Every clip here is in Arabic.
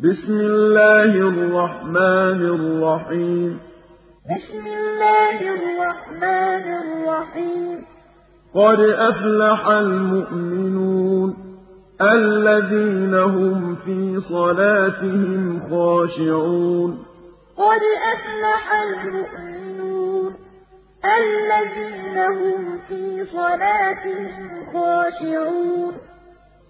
بسم الله الرحمن الرحيم. بسم الله الرحمن الرحيم. قد أفلح المؤمنون الذين هم في صلاتهم خاشعون. قد أفلح المؤمنون الذين هم في صلاتهم خاشعون.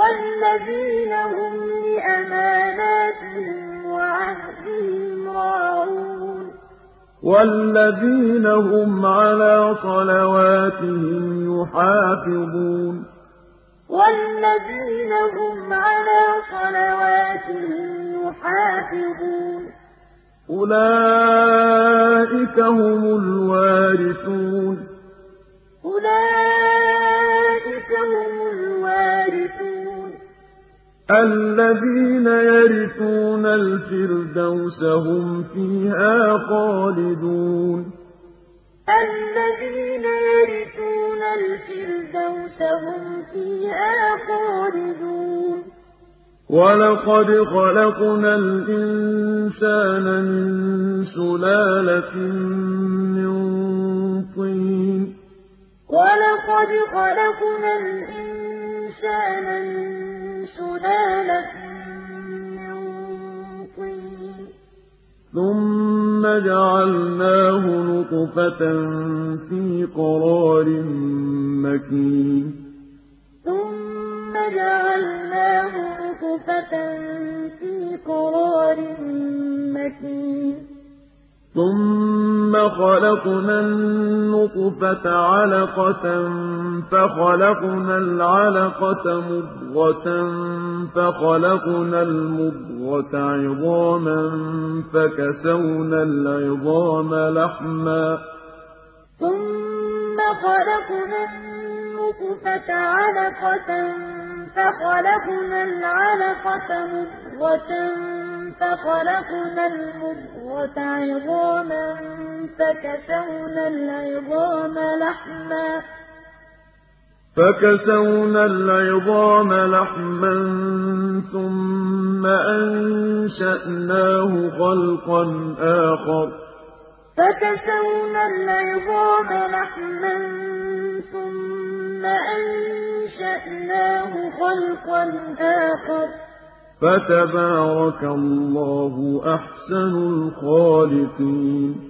والذين هم لأماناتهم وعهدهم راعون. والذين هم على صلواتهم يحافظون. والذين هم على صلواتهم يحافظون. أولئك هم الوارثون. أولئك هم الوارثون الذين يرثون الفردوس هم فيها خالدون. الذين يرثون الفردوس هم فيها خالدون. ولقد خلقنا الإنسان من سلالة من طين. ولقد خلقنا الإنسان من ثم جعلناه نطفة في قرار مكين ثم جعلناه نطفة ثم خلقنا النطفة علقة فخلقنا العلقة مضغة فخلقنا المضغة عظاما فكسونا العظام لحما ثم خلقنا النطفة علقة فخلقنا العلقة مضغة فخلقنا المضغة عظاما فكسونا العظام لحما. فكسونا العظام لحما ثم أنشأناه خلقا آخر. فكسونا العظام لحما ثم أنشأناه خلقا آخر. فتبارك الله أحسن الخالقين.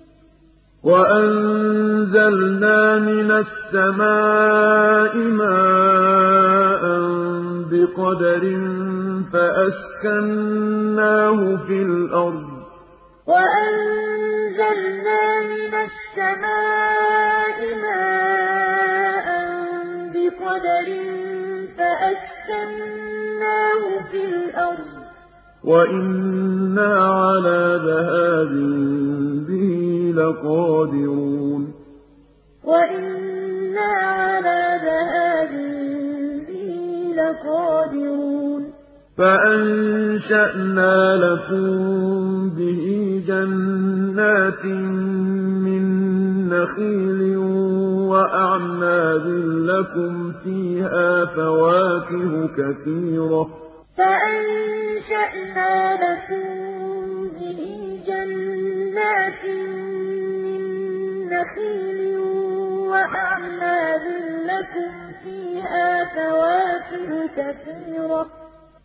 وَأَنزَلْنَا مِنَ السَّمَاءِ مَاءً بِقَدَرٍ فَأَسْكَنَّاهُ فِي الْأَرْضِ ۖ وَأَنزَلْنَا مِنَ السَّمَاءِ مَاءً لَقَادِرُونَ. وَإِنَّا عَلَىٰ ذَهَابٍ بِهِ لَقَادِرُونَ. فَأَنشَأْنَا لَكُم بِهِ جَنَّاتٍ مِّن نَّخِيلٍ وَأَعْنَابٍ لَّكُمْ فِيهَا فَوَاكِهُ كَثِيرَةٌ. فَأَنشَأْنَا لَكُم بِهِ جَنَّاتٍ مِّن نَّخِيلٍ وَأَعْنَابٍ لَّكُمْ فِيهَا فَوَاكِهُ كَثِيرَةٌ.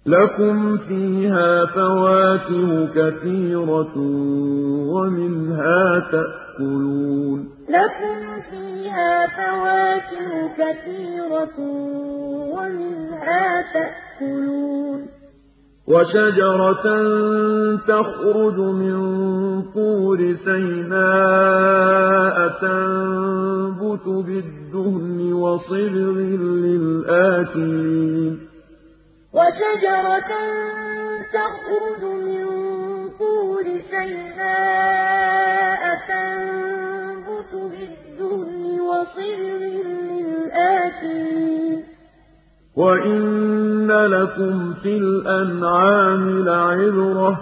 لَكُمْ فِيهَا فَوَاكِهُ كَثِيرَةٌ وَمِنْهَا تَأْكُلُونَ. لَكُمْ فِيهَا فَوَاكِهُ كَثِيرَةٌ وَمِنْهَا تَأْكُلُونَ. وَشَجَرَةً تَخْرُجُ مِن طُورِ سَيْنَاءَ تَنبُتُ بِالدُّهْنِ وَصِبْغٍ لِّلْآكِلِينَ. وَشَجَرَةً تَخْرُجُ مِن طُورِ سَيْنَاءَ تَنبُتُ بِالدُّهْنِ وَصِبْغٍ لِّلْآكِلِينَ. وَإِنَّ لَكُمْ فِي الْأَنْعَامِ لَعِبْرَةً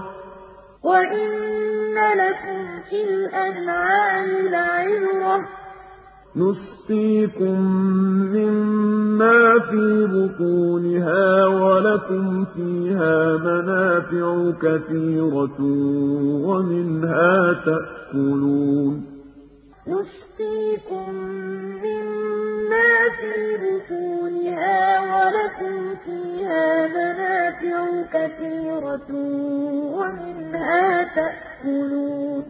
نُسْقِيكُم مِّمَّا فِي بُطُونِهَا وَلَكُمْ فِيهَا مَنَافِعُ كَثِيرَةٌ وَمِنْهَا تَأْكُلُونَ نُسْقِيكُم مِّمَّا فِي بُطُونِهَا وَلَكُمْ فِيهَا مَنَافِعُ كَثِيرَةٌ وَمِنْهَا تَأْكُلُونَ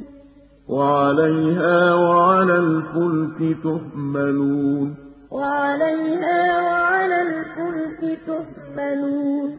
وَعَلَيْهَا وَعَلَى الْفُلْكِ تُحْمَلُونَ وَعَلَيْهَا وَعَلَى الْفُلْكِ تُحْمَلُونَ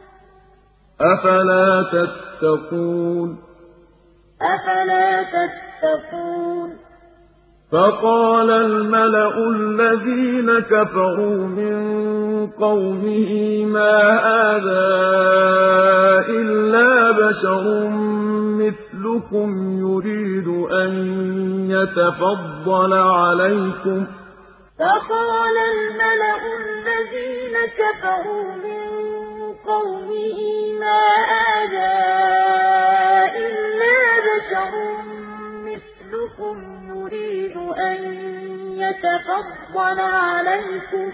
أَفَلَا تَتَّقُونَ؟ أَفَلَا تَتَّقُونَ؟ فَقَالَ الْمَلَأُ الَّذِينَ كَفَرُوا مِن قَوْمِهِ مَا هَٰذَا إِلَّا بَشَرٌ مِّثْلُكُمْ يُرِيدُ أَن يَتَفَضَّلَ عَلَيْكُمْ. فَقَالَ الْمَلَأُ الَّذِينَ كَفَرُوا مِن قَوْمِهِ مَا هَٰذَا إِلَّا بَشَرٌ مِّثْلُكُمْ يُرِيدُ أَن يَتَفَضَّلَ عَلَيْكُمْ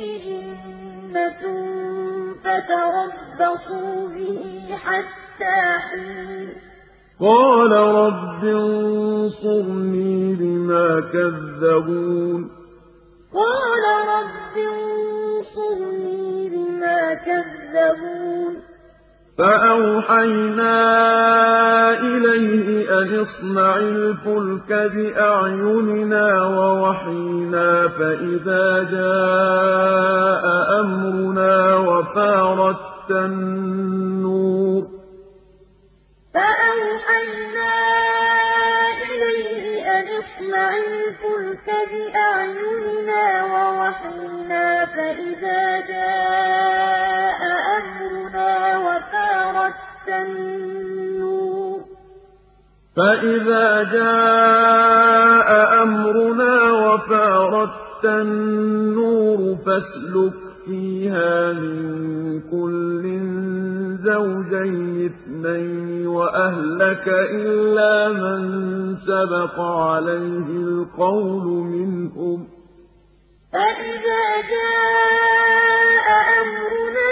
فَتَرَبَّصُوا بِهِ حَتَّىٰ حِينٍ. قَالَ رَبِّ انصُرْنِي بِمَا كَذَّبُونِ. قَالَ رَبِّ انصُرْنِي بِمَا كَذَّبُونِ. فَأَوْحَيْنَا إِلَيْهِ أَنِ اصْنَعِ الْفُلْكَ بِأَعْيُنِنَا وَوَحْيِنَا فَإِذَا جَاءَ أَمْرُنَا وَفَارَتِ النُّورُ. وَوَحْيِنَا فَإِذَا جَاءَ أَمْرُنَا وَفَارَتِ النُّورُ فَاسْلُكْ فِيهَا مِن كُلٍّ زَوْجَيْنِ اثْنَيْنِ وَأَهْلَكَ إِلَّا مَن سَبَقَ عَلَيْهِ الْقَوْلُ مِنْهُمْ ۖ. فَإِذَا جَاءَ أَمْرُنَا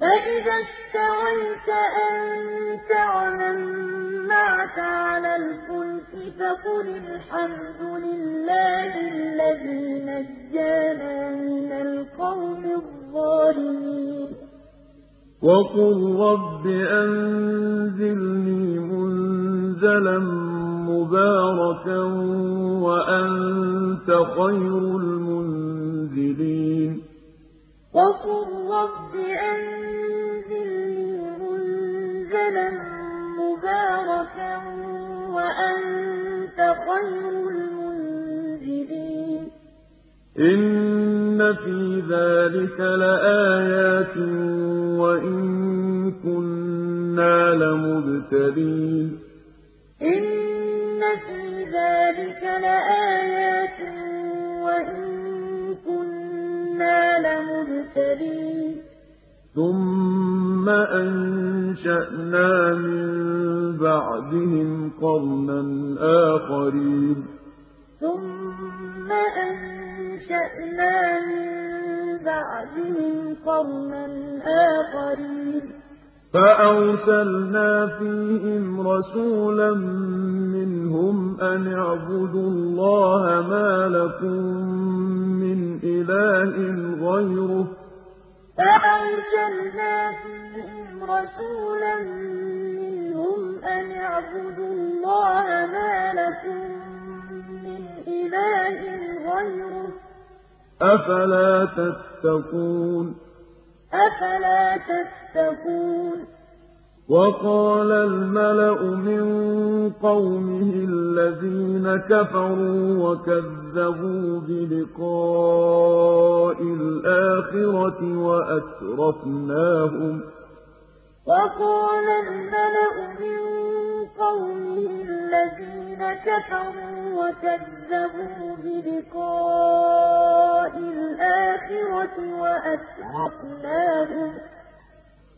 فَإِذَا اسْتَوَيْتَ أَنتَ وَمَن مَّعَكَ عَلَى الْفُلْكِ فَقُلِ الْحَمْدُ لِلَّهِ الَّذِي نَجَّانَا مِنَ الْقَوْمِ الظَّالِمِينَ وَقُل رَّبِّ أَنزِلْنِي مُنزَلًا مُّبَارَكًا وَأَنتَ خَيْرُ الْمُنزِلِينَ وَقُل رَّبِّ أَنزِلْنِي مُنزَلًا مُّبَارَكًا وَأَنتَ خَيْرُ الْمُنزِلِينَ. إِنَّ فِي ذَٰلِكَ لَآيَاتٍ وَإِن كُنَّا لَمُبْتَلِينَ. إِنَّ فِي ذَٰلِكَ لَآيَاتٍ وَإِن لَمُبْتَلِينَ ثُمَّ أَنشَأْنَا مِن بَعْدِهِمْ قَرْنًا آخَرِينَ ثُمَّ أَنشَأْنَا مِن بَعْدِهِمْ قَرْنًا آخَرِينَ فَأَرْسَلْنَا فِيهِمْ رَسُولًا مِّنْهُمْ أَنِ اعْبُدُوا اللَّهَ مَا لَكُم مِّنْ إِلَٰهٍ غَيْرُهُ. فَأَرْسَلْنَا فِيهِمْ رَسُولًا مِّنْهُمْ أَنِ اعْبُدُوا اللَّهَ مَا لَكُم مِّنْ إِلَٰهٍ غَيْرُهُ ۖ. أَفَلَا تَتَّقُونَ؟ أَفَلَا تَتَّقُونَ؟ وَقَالَ الْمَلَأُ مِن قَوْمِهِ الَّذِينَ كَفَرُوا وَكَذَّبُوا بِلِقَاءِ الْآخِرَةِ وَأَتْرَفْنَاهُمْ. وَقَالَ الْمَلَأُ مِن قَوْمِهِ الَّذِينَ كَفَرُوا وَكَذَّبُوا بِلِقَاءِ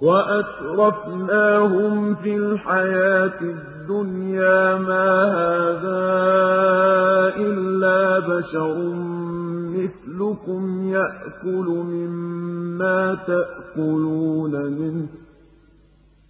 وَأَتْرَفْنَاهُمْ فِي الْحَيَاةِ الدُّنْيَا مَا هَٰذَا إِلَّا بَشَرٌ مِّثْلُكُمْ يَأْكُلُ مِمَّا تَأْكُلُونَ مِنْهُ.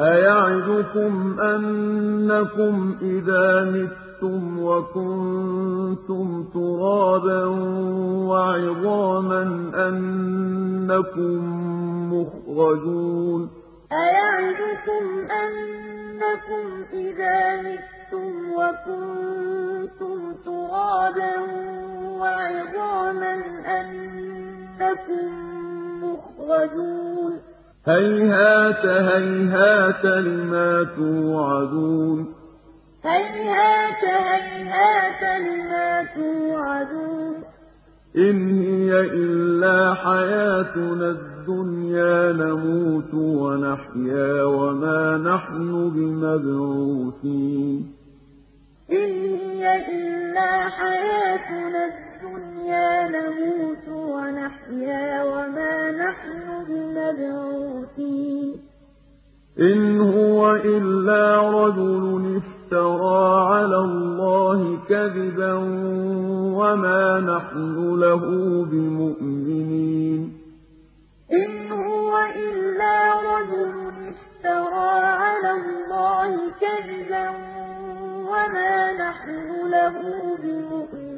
أَيَعِدُكُمْ أَنَّكُمْ إِذَا مِتُّمْ وَكُنتُمْ تُرَابًا وَعِظَامًا أَنَّكُم مُّخْرَجُونَ أَيَعِدُكُمْ أَنَّكُمْ إِذَا مِتُّمْ وَكُنتُمْ تُرَابًا وَعِظَامًا أَنَّكُم مُّخْرَجُونَ هَيْهَاتَ هَيْهَاتَ لِمَا تُوعَدُونَ. هَيْهَاتَ هَيْهَاتَ لِمَا تُوعَدُونَ. إِنْ هِيَ إِلَّا حَيَاتُنَا الدُّنْيَا نَمُوتُ وَنَحْيَا وَمَا نَحْنُ بِمَبْعُوثِينَ. إِنْ هِيَ إِلَّا حَيَاتُنَا الدُّنْيَا نَمُوتُ وَنَحْيَا وَمَا نَحْنُ بِمَبْعُوثِينَ. إِنْ هُوَ إِلَّا رَجُلٌ افْتَرَىٰ عَلَى اللَّهِ كَذِبًا وَمَا نَحْنُ لَهُ بِمُؤْمِنِينَ. إِنْ هُوَ إِلَّا رَجُلٌ افْتَرَىٰ عَلَى اللَّهِ كَذِبًا وَمَا نَحْنُ لَهُ بِمُؤْمِنِينَ.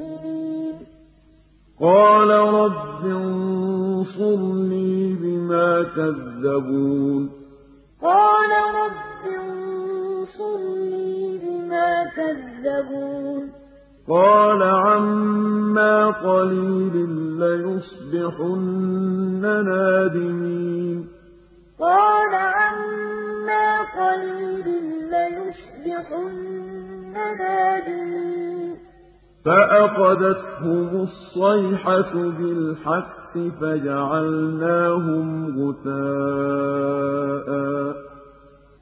قَالَ رَبِّ انصُرْنِي بِمَا كَذَّبُونِ. قَالَ رَبِّ انصُرْنِي بِمَا كَذَّبُونِ. قَالَ عَمَّا قَلِيلٍ لَّيُصْبِحُنَّ نَادِمِينَ. قَالَ عَمَّا قَلِيلٍ لَّيُصْبِحُنَّ نَادِمِينَ. فَأَخَذَتْهُمُ الصَّيْحَةُ بِالْحَقِّ فَجَعَلْنَاهُمْ غُثَاءً ۚ.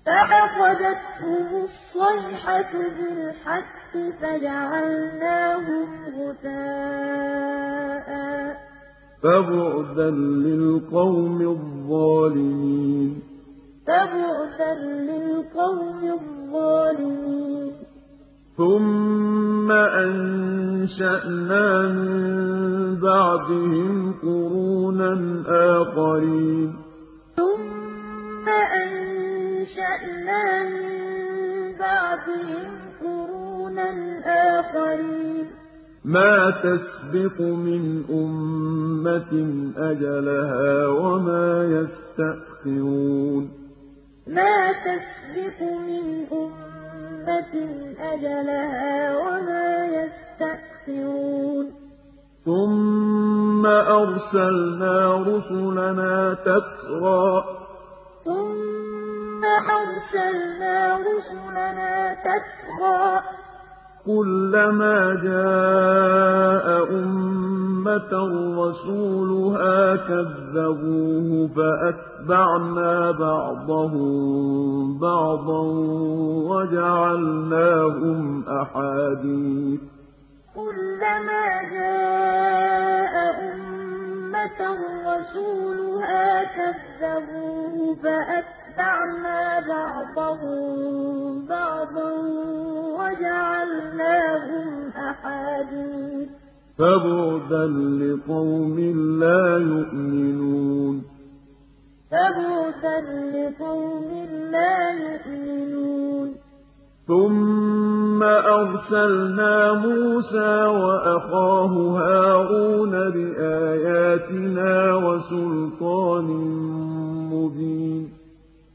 فَأَخَذَتْهُمُ الصَّيْحَةُ بِالْحَقِّ فَجَعَلْنَاهُمْ غُثَاءً ۚ. فَبُعْدًا لِّلْقَوْمِ الظَّالِمِينَ. فَبُعْدًا لِّلْقَوْمِ الظَّالِمِينَ. ثُمَّ أَنشَأْنَا مِن بَعْدِهِمْ قُرُونًا آخَرِينَ ثُمَّ أَنشَأْنَا مِن بَعْدِهِمْ قُرُونًا آخَرِينَ مَا تَسْبِقُ مِنْ أُمَّةٍ أَجَلَهَا وَمَا يَسْتَأْخِرُونَ مَا تَسْبِقُ مِنْ أُمَّةٍ أَجَلَهَا وَمَا يَسْتَأْخِرُونَ. ثُمَّ أَرْسَلْنَا رُسُلَنَا تَتْرَىٰ ۖ ثُمَّ أَرْسَلْنَا رُسُلَنَا تَتْرَىٰ ۖ كُلَّمَا جَاءَ أُمَّةً رَّسُولُهَا كَذَّبُوهُ فَأَتْبَعْنَا بَعْضَهُم بَعْضًا وَجَعَلْنَاهُمْ أَحَادِيثَ كُلَّمَا جَاءَ أُمَّةً رَّسُولُهَا كَذَّبُوهُ فَأَتْبَعْنَا بَعْضَهُم بَعْضًا وَجَعَلْنَاهُمْ أَحَادِيثَ فَبُعْدًا لِّقَوْمٍ لَّا يُؤْمِنُونَ فَبُعْدًا لِّقَوْمٍ لَّا يُؤْمِنُونَ. ثُمَّ أَرْسَلْنَا مُوسَىٰ وَأَخَاهُ هَارُونَ بِآيَاتِنَا وَسُلْطَانٍ مُّبِينٍ.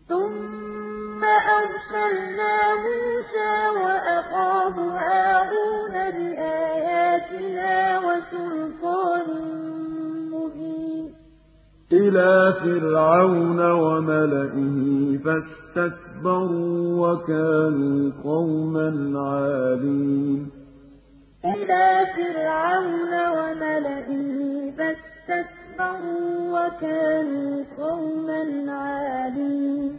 ثُمَّ أَرْسَلْنَا مُوسَىٰ وَأَخَاهُ هَارُونَ بِآيَاتِنَا وَسُلْطَانٍ مُّبِينٍ. إِلَىٰ فِرْعَوْنَ وَمَلَئِهِ فَاسْتَكْبَرُوا وَكَانُوا قَوْمًا عَالِينَ. إِلَىٰ فِرْعَوْنَ وَمَلَئِهِ فَاسْتَكْبَرُوا وَكَانُوا قَوْمًا عَالِينَ.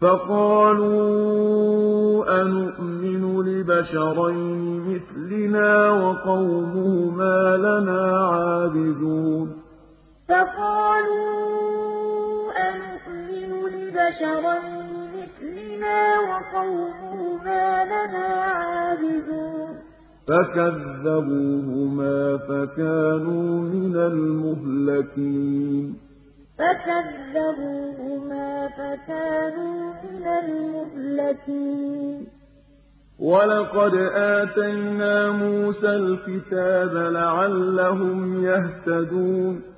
فَقَالُوا أَنُؤْمِنُ لِبَشَرَيْنِ مِثْلِنَا وَقَوْمُهُمَا لَنَا عَابِدُونَ. فَقَالُوا أَنُؤْمِنُ لِبَشَرَيْنِ مِثْلِنَا وَقَوْمُهُمَا لَنَا عَابِدُونَ. فَكَذَّبُوهُمَا فَكَانُوا مِنَ الْمُهْلَكِينَ. فَكَذَّبُوهُمَا فَكَانُوا مِنَ الْمُهْلَكِينَ. وَلَقَدْ آتَيْنَا مُوسَى الْكِتَابَ لَعَلَّهُمْ يَهْتَدُونَ.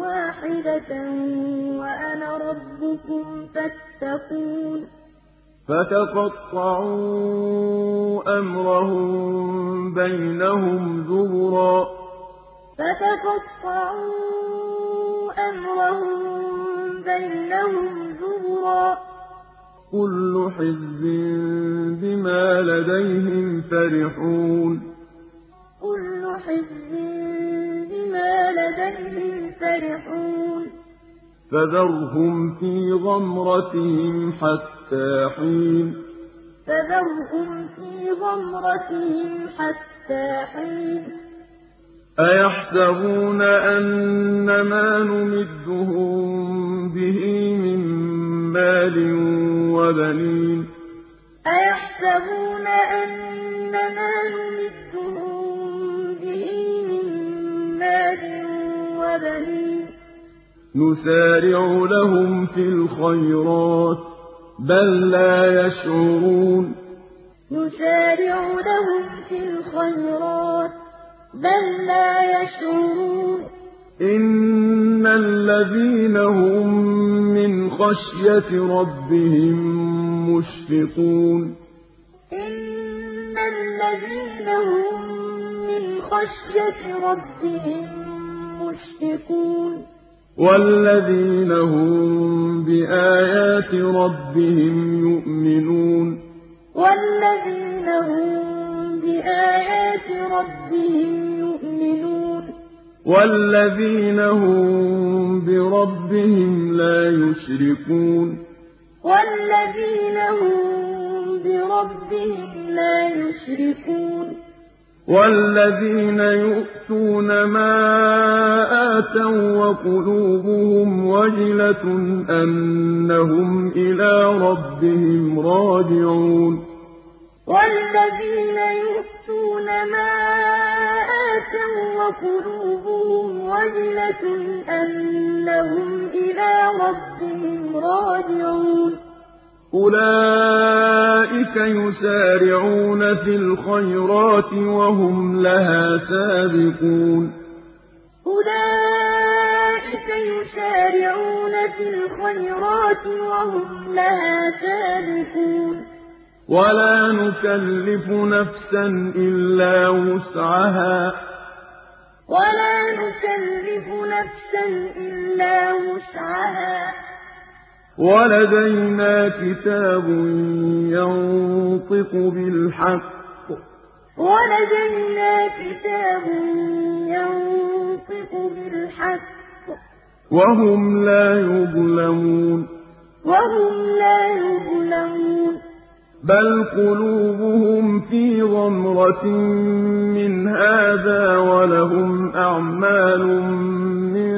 وَاحِدَةً وَأَنَا رَبُّكُمْ فَاتَّقُونِ. فَتَقَطَّعُوا أَمْرَهُم بَيْنَهُمْ زُبُرًا ۖ. فَتَقَطَّعُوا أَمْرَهُم بَيْنَهُمْ زُبُرًا ۖ. كُلُّ حِزْبٍ بِمَا لَدَيْهِمْ فَرِحُونَ. كُلُّ حِزْبٍ بِمَا لَدَيْهِمْ فَرِحُونَ. فَذَرْهُمْ فِي غَمْرَتِهِمْ حَتَّىٰ حِينٍ. فَذَرْهُمْ فِي غَمْرَتِهِمْ حَتَّىٰ حِينٍ. أَيَحْسَبُونَ أَنَّمَا نُمِدُّهُم بِهِ مِن مَّالٍ وَبَنِينَ؟ أَيَحْسَبُونَ أَنَّمَا نُمِدُّهُم بِهِ مِن وَبَنِينَ نُسَارِعُ لَهُمْ فِي الْخَيْرَاتِ ۚ بَل لَّا يَشْعُرُونَ. نُسَارِعُ لَهُمْ فِي الْخَيْرَاتِ ۚ بَل لَّا يَشْعُرُونَ. إِنَّ الَّذِينَ هُم مِّنْ خَشْيَةِ رَبِّهِم مُّشْفِقُونَ. إِنَّ الَّذِينَ هُم خَشْيَةِ رَبِّهِم مُّشْفِقُونَ. وَالَّذِينَ هُم بِآيَاتِ رَبِّهِمْ يُؤْمِنُونَ. وَالَّذِينَ هُم بِآيَاتِ رَبِّهِمْ يُؤْمِنُونَ. وَالَّذِينَ هُم بِرَبِّهِمْ لَا يُشْرِكُونَ. وَالَّذِينَ هُم بِرَبِّهِمْ لَا يُشْرِكُونَ. وَالَّذِينَ يُؤْتُونَ مَا آتَوا وَّقُلُوبُهُمْ وَجِلَةٌ أَنَّهُمْ إِلَىٰ رَبِّهِمْ رَاجِعُونَ. وَالَّذِينَ يُؤْتُونَ مَا آتَوا وَّقُلُوبُهُمْ وَجِلَةٌ أَنَّهُمْ إِلَىٰ رَبِّهِمْ رَاجِعُونَ. أُولَٰئِكَ يُسَارِعُونَ فِي الْخَيْرَاتِ وَهُمْ لَهَا سَابِقُونَ أُولَٰئِكَ يُسَارِعُونَ فِي الْخَيْرَاتِ وَهُمْ لَهَا سَابِقُونَ وَلَا نُكَلِّفُ نَفْسًا إِلَّا وُسْعَهَا وَلَا نُكَلِّفُ نَفْسًا إِلَّا وُسْعَهَا وَلَدَيْنَا كِتَابٌ يَنطِقُ بِالْحَقِّ. وَلَدَيْنَا كِتَابٌ يَنطِقُ بِالْحَقِّ. وَهُمْ لَا يُظْلَمُونَ. وَهُمْ لَا يُظْلَمُونَ. بَلْ قُلُوبُهُمْ فِي غَمْرَةٍ مِّنْ هَٰذَا وَلَهُمْ أَعْمَالٌ مِّن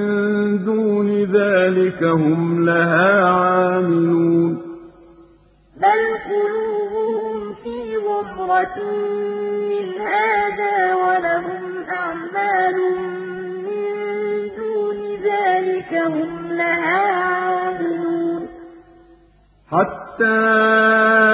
دُونِ ذَٰلِكَ هُمْ لَهَا عَامِلُونَ بَلْ قُلُوبُهُمْ فِي غَمْرَةٍ مِّنْ هَٰذَا وَلَهُمْ أَعْمَالٌ مِّن دُونِ ذَٰلِكَ هُمْ لَهَا عَامِلُونَ حَتَّىٰ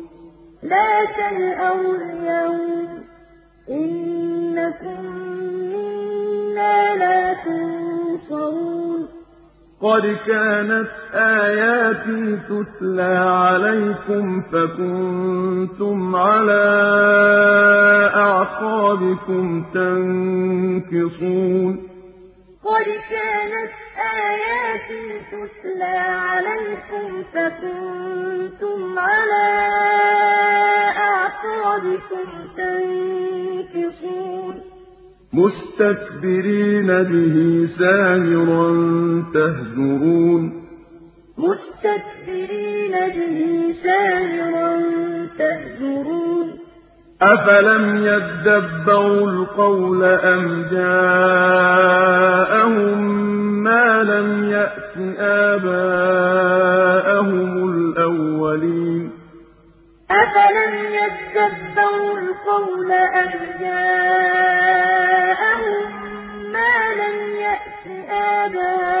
لَا تَجْأَرُوا الْيَوْمَ إِنَّكُم مِّنَّا لَا تُنصَرُونَ. قَدْ كَانَتْ آيَاتِي تُتْلَىٰ عَلَيْكُمْ فَكُنتُمْ عَلَىٰ أَعْقَابِكُمْ تَنكِصُونَ. قَدْ كَانَتْ آيَاتِي تُتْلَىٰ عَلَيْكُمْ فَكُنتُمْ عَلَىٰ أَعْقَابِكُمْ تَنكِصُونَ. مُسْتَكْبِرِينَ بِهِ سَامِرًا تَهْجُرُونَ. مُسْتَكْبِرِينَ بِهِ سَامِرًا تَهْجُرُونَ. أَفَلَمْ يَدَّبَّرُوا الْقَوْلَ أَمْ جَاءَهُم مَّا لَمْ يَأْتِ آبَاءَهُمُ الْأَوَّلِينَ أَفَلَمْ يَدَّبَّرُوا الْقَوْلَ أَمْ جَاءَهُم مَّا لَمْ يَأْتِ آبَاءَهُمُ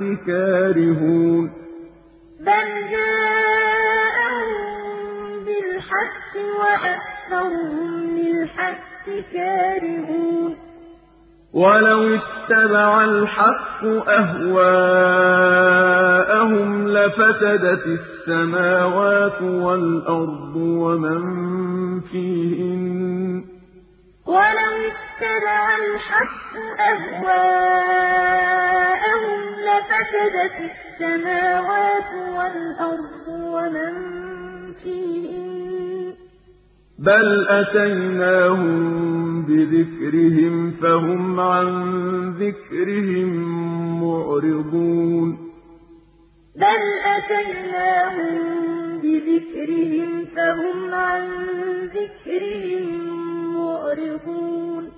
كَارِهُونَ. بَلْ جَاءَهُم بِالْحَقِّ وَأَكْثَرُهُمْ لِلْحَقِّ كَارِهُونَ. وَلَوِ اتَّبَعَ الْحَقُّ أَهْوَاءَهُمْ لَفَسَدَتِ السَّمَاوَاتُ وَالْأَرْضُ وَمَن فِيهِنَّ ۚ. وَلَوِ اتَّبَعَ الْحَقُّ أَهْوَاءَهُمْ لَفَسَدَتِ السَّمَاوَاتُ وَالْأَرْضُ وَمَن فِيهِنَّ ۚ بَلْ أَتَيْنَاهُم بِذِكْرِهِمْ فَهُمْ عَن ذِكْرِهِم مُّعْرِضُونَ بَلْ أَتَيْنَاهُم بِذِكْرِهِمْ فَهُمْ عَن ذِكْرِهِم مُّعْرِضُونَ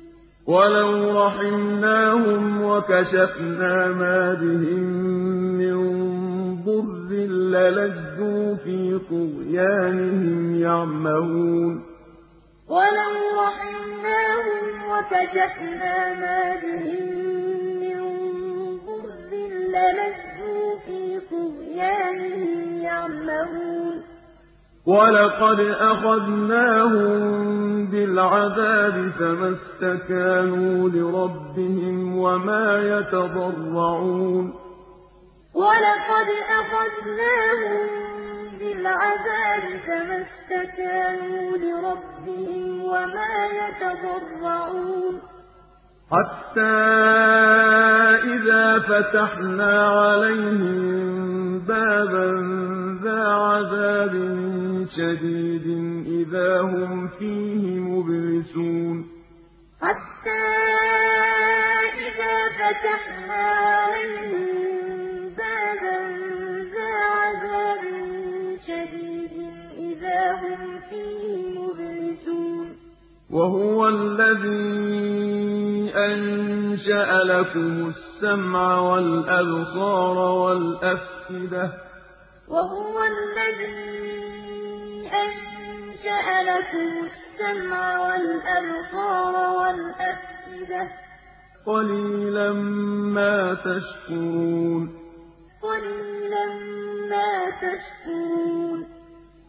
وَلَوْ رَحِمْنَاهُمْ وَكَشَفْنَا مَا بِهِم مِّن ضُرٍّ لَّلَجُّوا فِي طُغْيَانِهِمْ يَعْمَهُونَ وَلَوْ رَحِمْنَاهُمْ وَكَشَفْنَا مَا بِهِم مِّن ضُرٍّ لَّلَجُّوا فِي طُغْيَانِهِمْ يَعْمَهُونَ وَلَقَدْ أَخَذْنَاهُم بِالْعَذَابِ فَمَا اسْتَكَانُوا لِرَبِّهِمْ وَمَا يَتَضَرَّعُونَ وَلَقَدْ أَخَذْنَاهُم بِالْعَذَابِ فَمَا اسْتَكَانُوا لِرَبِّهِمْ وَمَا يَتَضَرَّعُونَ حَتَّىٰ إِذَا فَتَحْنَا عَلَيْهِم بَابًا ذَا عَذَابٍ شَدِيدٍ إِذَا هُمْ فِيهِ مُبْلِسُونَ. حَتَّىٰ إِذَا فَتَحْنَا عَلَيْهِم بَابًا ذَا عَذَابٍ شَدِيدٍ إِذَا هُمْ فِيهِ مُبْلِسُونَ. وَهُوَ الَّذِي أَنشَأَ لَكُمُ السَّمْعَ وَالْأَبْصَارَ وَالْأَفْئِدَةَ ۚ. وَهُوَ الَّذِي أَنشَأَ لَكُمُ السَّمْعَ وَالْأَبْصَارَ وَالْأَفْئِدَةَ ۚ. قَلِيلًا مَّا تَشْكُرُونَ. قَلِيلًا مَّا تَشْكُرُونَ.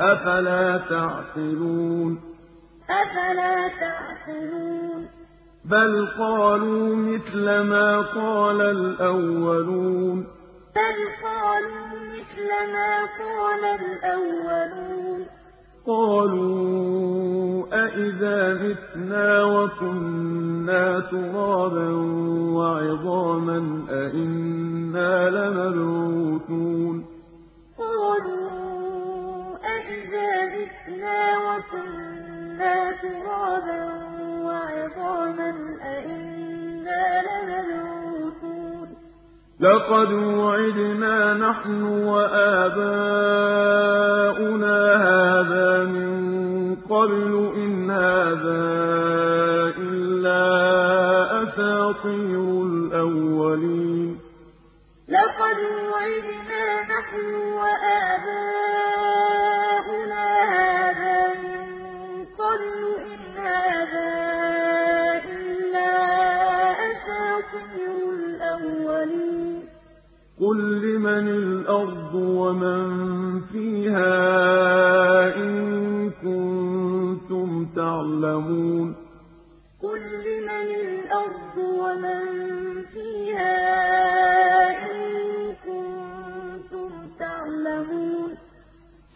أَفَلَا تَعْقِلُونَ؟ أَفَلَا تَعْقِلُونَ؟ بَلْ قَالُوا مِثْلَ مَا قَالَ الْأَوَّلُونَ. بَلْ قَالُوا مِثْلَ مَا قَالَ الْأَوَّلُونَ. قَالُوا أَإِذَا مِتْنَا وَكُنَّا تُرَابًا وَعِظَامًا أَإِنَّا لَمَبْعُوثُونَ. قَالُوا أَإِذَا مِتْنَا وَكُنَّا تُرَابًا وَعِظَامًا أَإِنَّا لَمَبْعُوثُونَ. لَقَدْ وُعِدْنَا نَحْنُ وَآبَاؤُنَا هَٰذَا مِن قَبْلُ إِنْ هَٰذَا إِلَّا أَسَاطِيرُ الْأَوَّلِينَ. لَقَدْ وُعِدْنَا نَحْنُ وَآبَاؤُنَا هَٰذَا مِن قَبْلُ إِنْ هَٰذَا إِلَّا أَسَاطِيرُ الْأَوَّلِينَ. قُل لِّمَنِ الْأَرْضُ وَمَن فِيهَا إِن كُنتُمْ تَعْلَمُونَ.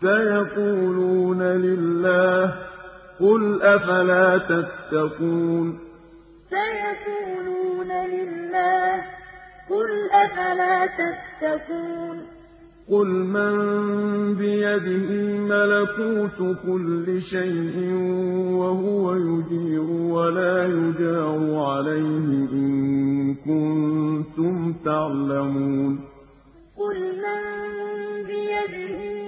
سَيَقُولُونَ لِلَّهِ ۚ قُلْ أَفَلَا تَتَّقُونَ سَيَقُولُونَ لِلَّهِ ۚ قُلْ أَفَلَا تَتَّقُونَ قُلْ مَن بِيَدِهِ مَلَكُوتُ كُلِّ شَيْءٍ وَهُوَ يُجِيرُ وَلَا يُجَارُ عَلَيْهِ إِن كُنتُمْ تَعْلَمُونَ قُلْ مَن بِيَدِهِ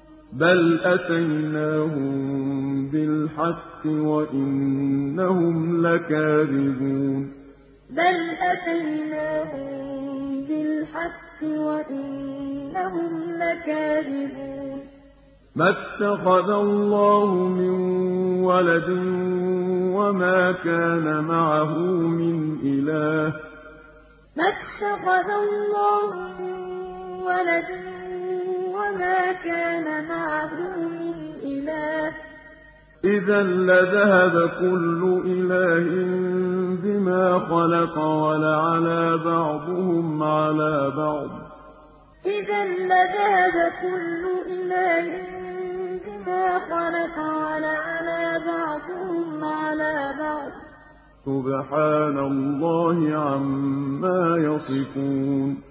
بَلْ أَتَيْنَاهُم بِالْحَقِّ وَإِنَّهُمْ لَكَاذِبُونَ بَلْ أَتَيْنَاهُم بِالْحَقِّ وَإِنَّهُمْ لَكَاذِبُونَ مَا اتَّخَذَ اللَّهُ مِن وَلَدٍ وَمَا كَانَ مَعَهُ مِنْ إِلَٰهٍ ۚ مَا اتَّخَذَ اللَّهُ مِن وَلَدٍ وَمَا كَانَ مَعَهُ مِنْ إِلَٰهٍ ۚ. إِذًا لَّذَهَبَ كُلُّ إِلَٰهٍ بِمَا خَلَقَ وَلَعَلَا بَعْضُهُمْ عَلَىٰ بَعْضٍ ۚ. إِذًا لَّذَهَبَ كُلُّ إِلَٰهٍ بِمَا خَلَقَ وَلَعَلَا بَعْضُهُمْ عَلَىٰ بَعْضٍ ۚ. سُبْحَانَ اللَّهِ عَمَّا يَصِفُونَ.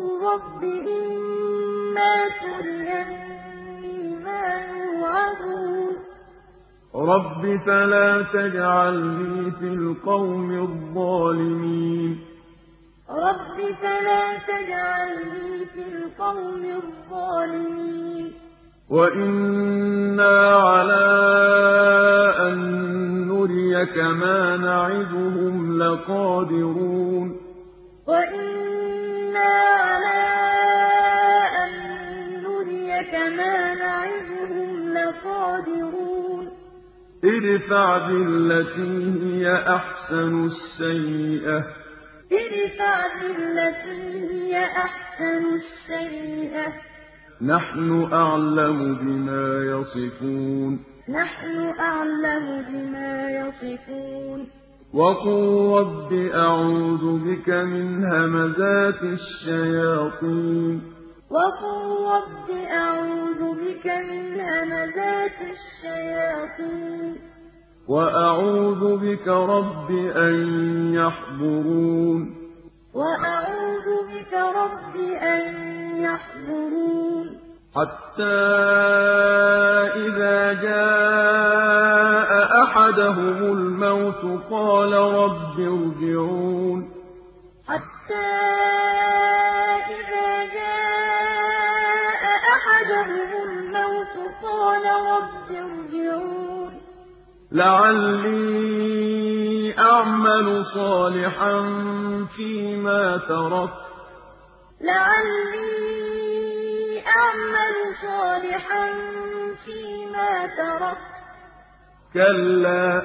رَّبِّ إِمَّا تُرِيَنِّي مَا يُوعَدُونَ رَبِّ فَلَا تَجْعَلْنِي فِي الْقَوْمِ الظَّالِمِينَ. رَبِّ فَلَا تَجْعَلْنِي فِي الْقَوْمِ الظَّالِمِينَ. وَإِنَّا عَلَىٰ أَن نُّرِيَكَ مَا نَعِدُهُمْ لَقَادِرُونَ. وَإِنَّا عَلَىٰ أَن نُّرِيَكَ مَا نَعِدُهُمْ لَقَادِرُونَ ادْفَعْ بِالَّتِي هِيَ أَحْسَنُ السَّيِّئَةَ ۚ ادْفَعْ بِالَّتِي هِيَ أَحْسَنُ السَّيِّئَةَ ۚ نَحْنُ أَعْلَمُ بِمَا يَصِفُونَ نَحْنُ أَعْلَمُ بِمَا يَصِفُونَ وَقُل رَّبِّ أَعُوذُ بِكَ مِنْ هَمَزَاتِ الشَّيَاطِينِ وَقُل رَّبِّ أَعُوذُ بِكَ مِنْ هَمَزَاتِ الشَّيَاطِينِ وَأَعُوذُ بِكَ رَبِّ أَن يَحْضُرُونِ وَأَعُوذُ بِكَ رَبِّ أَن يَحْضُرُونِ حَتَّىٰ إِذَا جَاءَ أَحَدَهُمُ الْمَوْتُ قَالَ رَبِّ ارْجِعُونِ. حَتَّىٰ إِذَا جَاءَ أَحَدَهُمُ الْمَوْتُ قَالَ رَبِّ ارْجِعُونِ. لَعَلِّي أَعْمَلُ صَالِحًا فِيمَا تَرَكْتُ لَعَلِّي أَعْمَلُ صَالِحًا فِيمَا تَرَكْتُ ۚ كَلَّا ۚ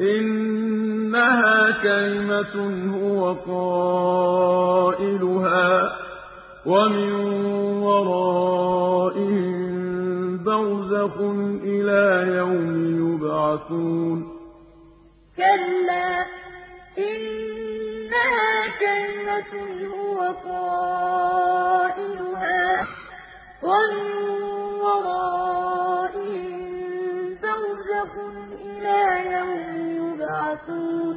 إِنَّهَا كَلِمَةٌ هُوَ قَائِلُهَا ۖ وَمِن وَرَائِهِم بَرْزَخٌ إِلَىٰ يَوْمِ يُبْعَثُونَ. كَلَّا ۖ إِنَّهَا كَلِمَةٌ هُوَ قَائِلُهَا ۖ. وَمِن وَرَائِهِم بَرْزَخٌ إِلَىٰ يَوْمِ يُبْعَثُونَ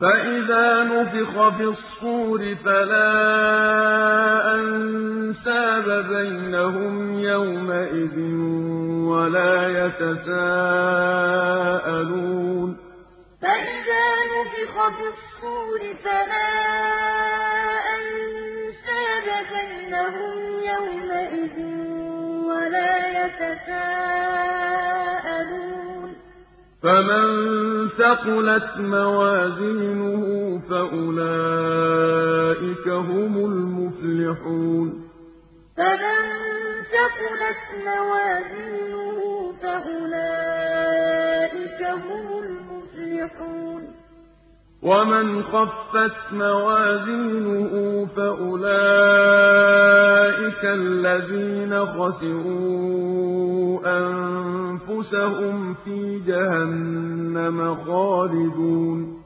فَإِذَا نُفِخَ فِي الصُّورِ فَلَا أَنسَابَ بَيْنَهُمْ يَوْمَئِذٍ وَلَا يَتَسَاءَلُونَ فَإِذَا نُفِخَ فِي الصُّورِ فَلَا أَنسَابَ بَيْنَهُمْ يَوْمَئِذٍ وَلَا يَتَسَاءَلُونَ. فَمَن ثَقُلَتْ مَوَازِينُهُ فَأُولَٰئِكَ هُمُ الْمُفْلِحُونَ. فَمَن ثَقُلَتْ مَوَازِينُهُ فَأُولَٰئِكَ هُمُ الْمُفْلِحُونَ. ومن خفت موازينه فأولئك الذين خسروا أنفسهم في جهنم خالدون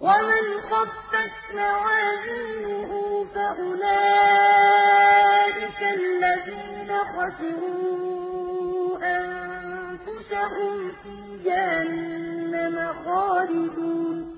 ومن خفت موازينه فأولئك الذين خسروا أنفسهم في جهنم خالدون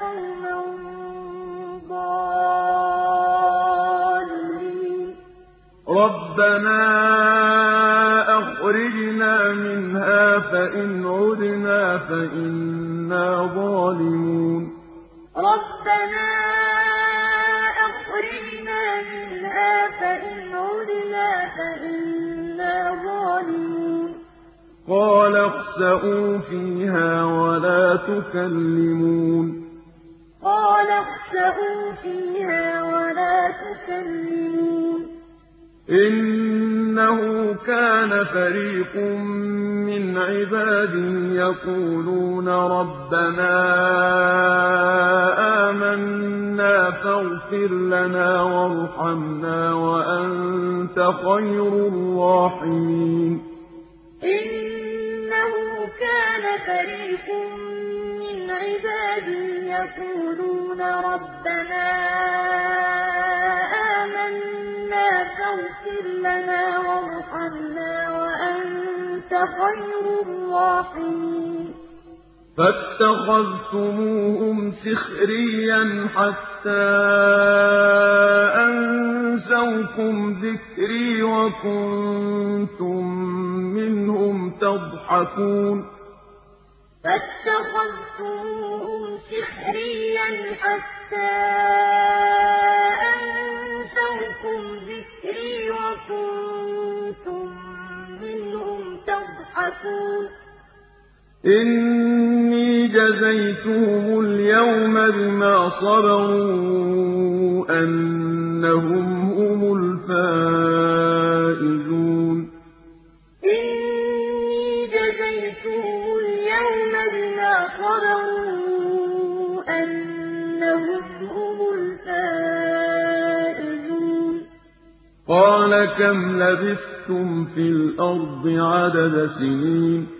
قوما ضالين ربنا أخرجنا منها فإن عدنا فإنا ظالمون ربنا أخرجنا منها فإن عدنا فإنا ظالمون قال اخسئوا فيها ولا تكلمون. قال اخسئوا فيها ولا تكلمون. إنه كان فريق من عبادي يقولون ربنا آمنا فاغفر لنا وارحمنا وأنت خير الراحمين. كان فريق من عبادي يقولون ربنا آمنا فاغفر لنا وارحمنا وأنت خير الراحمين. فاتخذتموهم سخريا حتى أنسوكم ذكري وكنتم منهم تضحكون فاتخذتموهم سخريا حتى أنسوكم ذكري وكنتم منهم تضحكون إني جزيتهم اليوم بما صبروا أنهم هم الفائزون إني جزيتهم اليوم بما صبروا أنهم هم الفائزون قال كم لبثتم في الأرض عدد سنين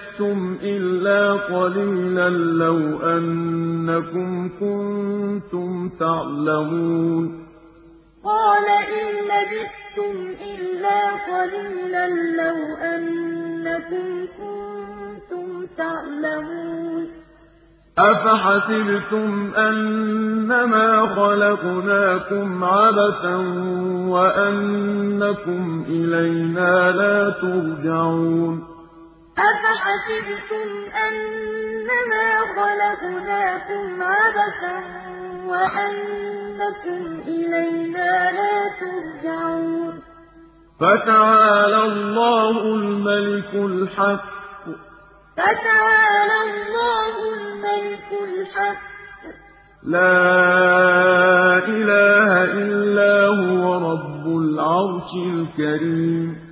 لبثتم إلا قليلا لو أنكم كنتم تعلمون قال إن لبثتم إلا قليلا لو أنكم كنتم تعلمون أفحسبتم أنما خلقناكم عبثا وأنكم إلينا لا ترجعون أفحسبتم أنما خلقناكم عبثا وأنكم إلينا لا ترجعون؟ فتعالى الله الملك الحق. فتعالى الله الملك الحق. لا إله إلا هو رب العرش الكريم.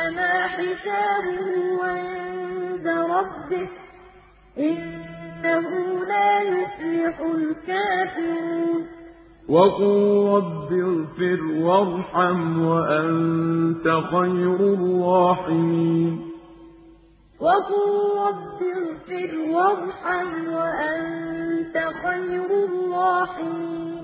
فَإِنَّمَا حِسَابُهُ عِندَ رَبِّهِ ۚ إِنَّهُ لَا يُفْلِحُ الْكَافِرُونَ. وَقُل رَّبِّ اغْفِرْ وَارْحَمْ وَأَنتَ خَيْرُ الرَّاحِمِينَ. وَقُل رَّبِّ اغْفِرْ وَارْحَمْ وَأَنتَ خَيْرُ الرَّاحِمِينَ.